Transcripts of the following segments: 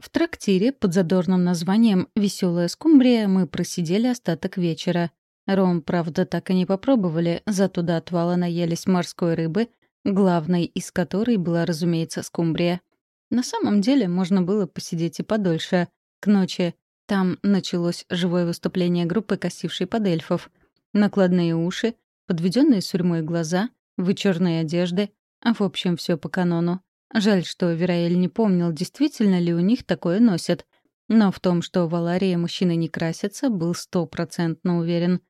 В трактире под задорным названием «Веселая скумбрия» мы просидели остаток вечера. Ром, правда, так и не попробовали, зато до отвала наелись морской рыбы, главной из которой была, разумеется, скумбрия. На самом деле можно было посидеть и подольше. К ночи там началось живое выступление группы, косившей под эльфов. Накладные уши, подведенные сурьмой глаза, вычурные одежды, а в общем все по канону. Жаль, что Вераэль не помнил, действительно ли у них такое носят. Но в том, что в Аларии мужчины не красятся, был стопроцентно уверен.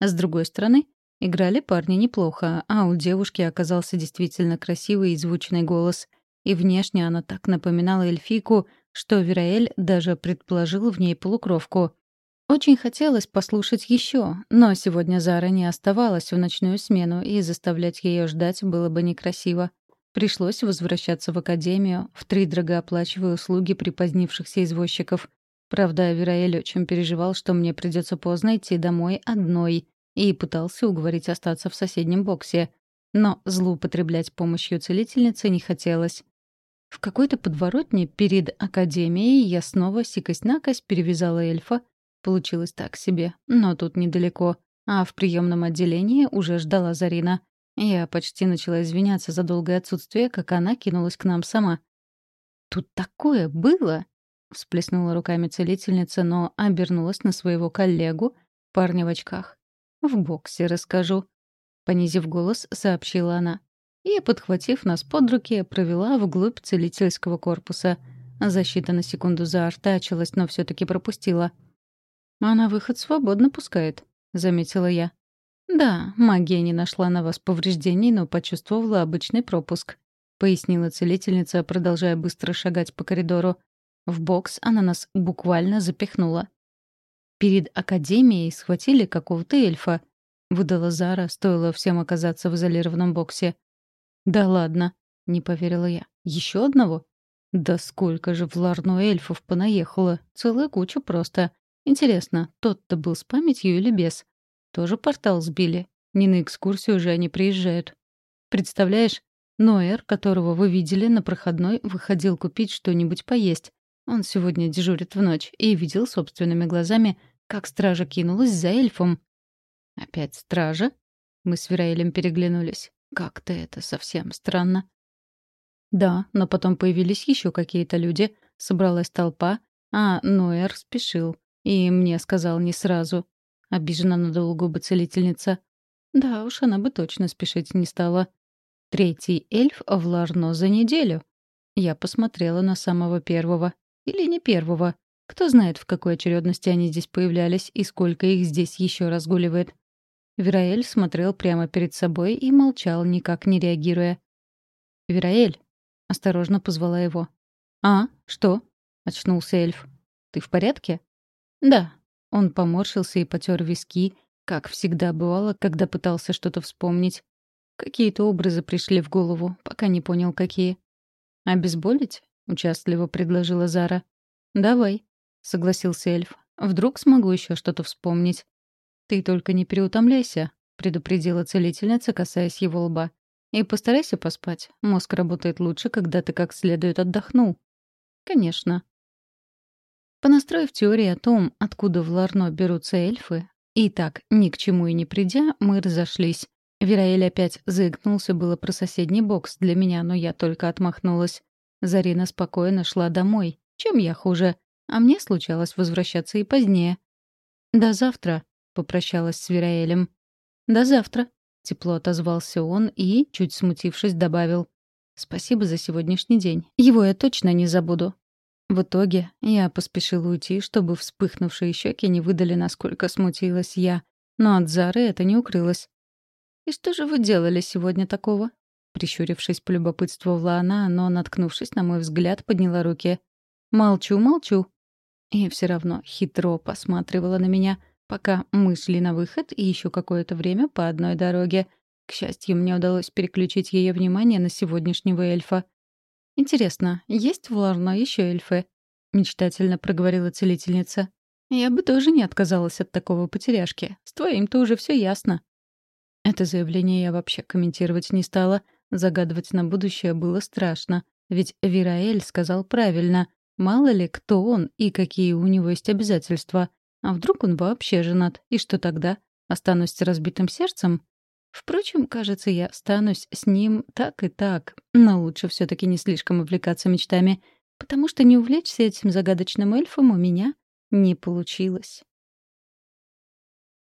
С другой стороны, играли парни неплохо, а у девушки оказался действительно красивый и звучный голос. И внешне она так напоминала эльфийку, что Вераэль даже предположил в ней полукровку. Очень хотелось послушать еще, но сегодня Зара не оставалась в ночную смену, и заставлять ее ждать было бы некрасиво. Пришлось возвращаться в академию, втридорого оплачивая услуги припозднившихся извозчиков. Правда, Вераэль очень переживал, что мне придется поздно идти домой одной, и пытался уговорить остаться в соседнем боксе. Но злоупотреблять помощью целительницы не хотелось. В какой-то подворотне перед академией я снова сикость-накость перевязала эльфа. Получилось так себе, но тут недалеко. А в приемном отделении уже ждала Зарина. Я почти начала извиняться за долгое отсутствие, как она кинулась к нам сама. «Тут такое было!» — всплеснула руками целительница, но обернулась на своего коллегу, парня в очках. «В боксе расскажу», — понизив голос, сообщила она. И, подхватив нас под руки, провела вглубь целительского корпуса. Защита на секунду заортачилась, но все таки пропустила. «Она выход свободно пускает», — заметила я. «Да, магия не нашла на вас повреждений, но почувствовала обычный пропуск», — пояснила целительница, продолжая быстро шагать по коридору. В бокс она нас буквально запихнула. «Перед Академией схватили какого-то эльфа», — выдала Зара, стоило всем оказаться в изолированном боксе. «Да ладно», — не поверила я. Еще одного?» «Да сколько же в Ларну эльфов понаехало! Целая куча просто. Интересно, тот-то был с памятью или без?» Тоже портал сбили. Не на экскурсию уже они приезжают. Представляешь, Ноэр, которого вы видели на проходной, выходил купить что-нибудь поесть. Он сегодня дежурит в ночь и видел собственными глазами, как стража кинулась за эльфом. Опять стража? Мы с Вераэлем переглянулись. Как-то это совсем странно. Да, но потом появились еще какие-то люди, собралась толпа, а Ноэр спешил. И мне сказал не сразу. — обиженно надула губы целительница. Да уж, она бы точно спешить не стала. Третий эльф в Ларно за неделю. Я посмотрела на самого первого. Или не первого. Кто знает, в какой очередности они здесь появлялись и сколько их здесь еще разгуливает. Вераэль смотрел прямо перед собой и молчал, никак не реагируя. «Вераэль!» — осторожно позвала его. «А, что?» — очнулся эльф. «Ты в порядке?» «Да», он поморщился и потер виски, как всегда бывало, когда пытался что-то вспомнить. Какие-то образы пришли в голову, пока не понял, какие. «Обезболить?» — участливо предложила Зара. «Давай», — согласился эльф. «Вдруг смогу еще что-то вспомнить». «Ты только не переутомляйся», — предупредила целительница, касаясь его лба. «И постарайся поспать. Мозг работает лучше, когда ты как следует отдохнул». «Конечно», Понастроив теории о том, откуда в Ларно берутся эльфы, и так, ни к чему и не придя, мы разошлись. Вераэль опять заикнулся было про соседний бокс для меня, но я только отмахнулась. Зарина спокойно шла домой. Чем я хуже? А мне случалось возвращаться и позднее. «До завтра», — попрощалась с Вераэлем. «До завтра», — тепло отозвался он и, чуть смутившись, добавил. «Спасибо за сегодняшний день. Его я точно не забуду. В итоге я поспешила уйти, чтобы вспыхнувшие щеки не выдали, насколько смутилась я. Но от Зары это не укрылось. «И что же вы делали сегодня такого?» Прищурившись, полюбопытствовала она, но, наткнувшись на мой взгляд, подняла руки. «Молчу, молчу». И все равно хитро посматривала на меня, пока мы шли на выход и еще какое-то время по одной дороге. К счастью, мне удалось переключить ее внимание на сегодняшнего эльфа. «Интересно, есть в Ларно еще эльфы?» — мечтательно проговорила целительница. «Я бы тоже не отказалась от такого потеряшки. С твоим-то уже все ясно». Это заявление я вообще комментировать не стала. Загадывать на будущее было страшно. Ведь Вираэль сказал правильно. Мало ли, кто он и какие у него есть обязательства. А вдруг он вообще женат? И что тогда? Останусь с разбитым сердцем? Впрочем, кажется, я останусь с ним так и так. Но лучше все таки не слишком увлекаться мечтами, потому что не увлечься этим загадочным эльфом у меня не получилось.